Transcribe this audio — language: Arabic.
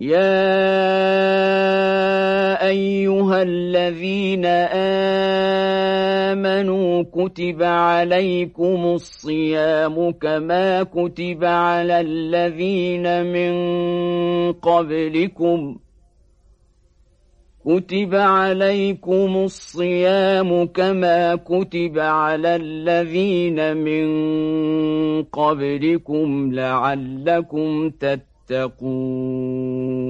يا أيها الذين آمنوا كتب عليكم الصيام كما كتب على الذين من قبلكم كتب عليكم الصيام كما كتب على الذين من قبلكم لعلكم تتقون تتقون